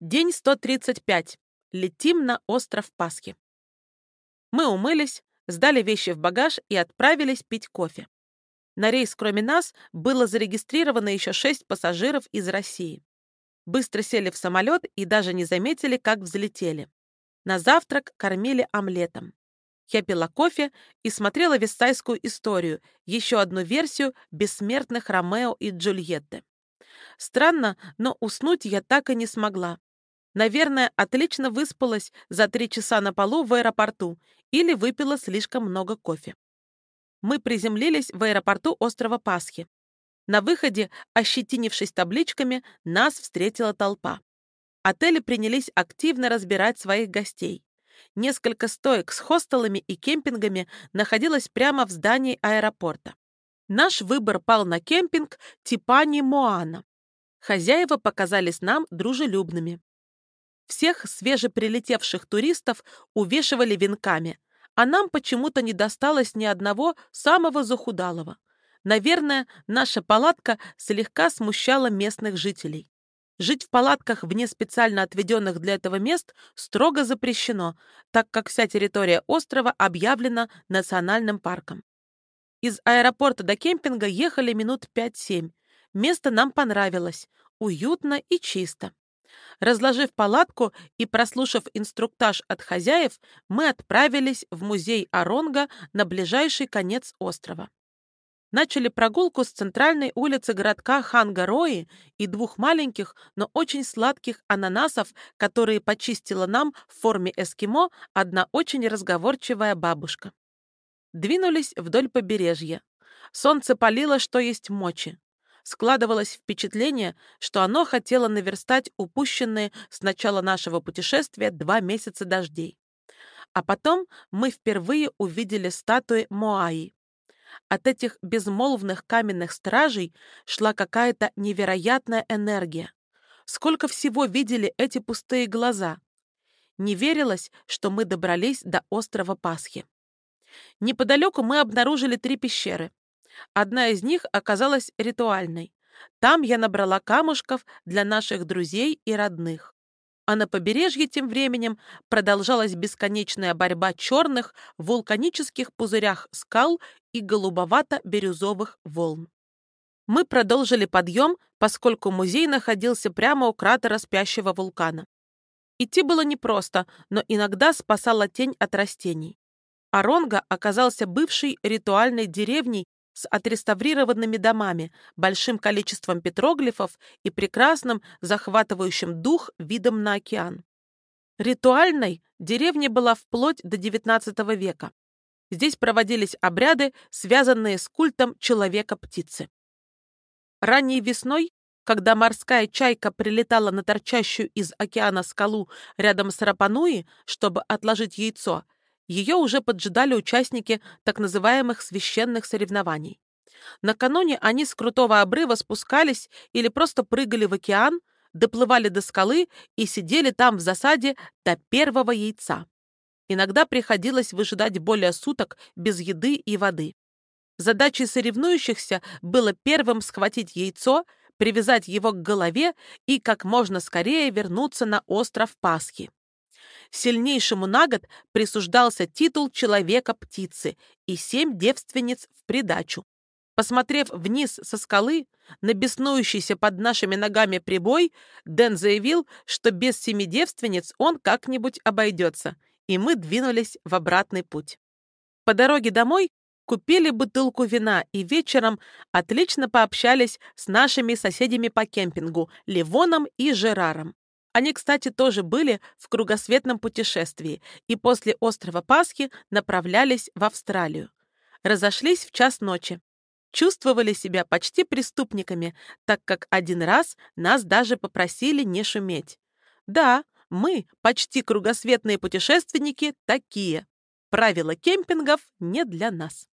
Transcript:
День 135. Летим на остров Пасхи. Мы умылись, сдали вещи в багаж и отправились пить кофе. На рейс, кроме нас, было зарегистрировано еще шесть пассажиров из России. Быстро сели в самолет и даже не заметили, как взлетели. На завтрак кормили омлетом. Я пила кофе и смотрела вестайскую историю, еще одну версию бессмертных Ромео и Джульетты. Странно, но уснуть я так и не смогла. Наверное, отлично выспалась за три часа на полу в аэропорту или выпила слишком много кофе. Мы приземлились в аэропорту острова Пасхи. На выходе, ощетинившись табличками, нас встретила толпа. Отели принялись активно разбирать своих гостей. Несколько стоек с хостелами и кемпингами находилось прямо в здании аэропорта. Наш выбор пал на кемпинг Типани Моана. Хозяева показались нам дружелюбными. Всех свежеприлетевших туристов увешивали венками, а нам почему-то не досталось ни одного самого захудалого. Наверное, наша палатка слегка смущала местных жителей. Жить в палатках вне специально отведенных для этого мест строго запрещено, так как вся территория острова объявлена национальным парком. Из аэропорта до кемпинга ехали минут 5-7. Место нам понравилось, уютно и чисто. Разложив палатку и прослушав инструктаж от хозяев, мы отправились в музей Аронга на ближайший конец острова. Начали прогулку с центральной улицы городка Хангарои и двух маленьких, но очень сладких ананасов, которые почистила нам в форме эскимо одна очень разговорчивая бабушка. Двинулись вдоль побережья. Солнце палило, что есть мочи складывалось впечатление, что оно хотело наверстать упущенные с начала нашего путешествия два месяца дождей. А потом мы впервые увидели статуи Моаи. От этих безмолвных каменных стражей шла какая-то невероятная энергия. Сколько всего видели эти пустые глаза. Не верилось, что мы добрались до острова Пасхи. Неподалеку мы обнаружили три пещеры. Одна из них оказалась ритуальной. Там я набрала камушков для наших друзей и родных. А на побережье тем временем продолжалась бесконечная борьба черных в вулканических пузырях скал и голубовато-бирюзовых волн. Мы продолжили подъем, поскольку музей находился прямо у кратера спящего вулкана. Идти было непросто, но иногда спасала тень от растений. Аронга оказался бывшей ритуальной деревней с отреставрированными домами, большим количеством петроглифов и прекрасным, захватывающим дух видом на океан. Ритуальной деревня была вплоть до XIX века. Здесь проводились обряды, связанные с культом человека-птицы. Ранней весной, когда морская чайка прилетала на торчащую из океана скалу рядом с Рапануи, чтобы отложить яйцо, ее уже поджидали участники так называемых священных соревнований. Накануне они с крутого обрыва спускались или просто прыгали в океан, доплывали до скалы и сидели там в засаде до первого яйца. Иногда приходилось выжидать более суток без еды и воды. Задачей соревнующихся было первым схватить яйцо, привязать его к голове и как можно скорее вернуться на остров Пасхи. Сильнейшему на год присуждался титул Человека-птицы и семь девственниц в придачу. Посмотрев вниз со скалы, на беснующийся под нашими ногами прибой, Дэн заявил, что без семи девственниц он как-нибудь обойдется, и мы двинулись в обратный путь. По дороге домой купили бутылку вина и вечером отлично пообщались с нашими соседями по кемпингу Ливоном и Жераром. Они, кстати, тоже были в кругосветном путешествии и после острова Пасхи направлялись в Австралию. Разошлись в час ночи. Чувствовали себя почти преступниками, так как один раз нас даже попросили не шуметь. Да, мы, почти кругосветные путешественники, такие. Правила кемпингов не для нас.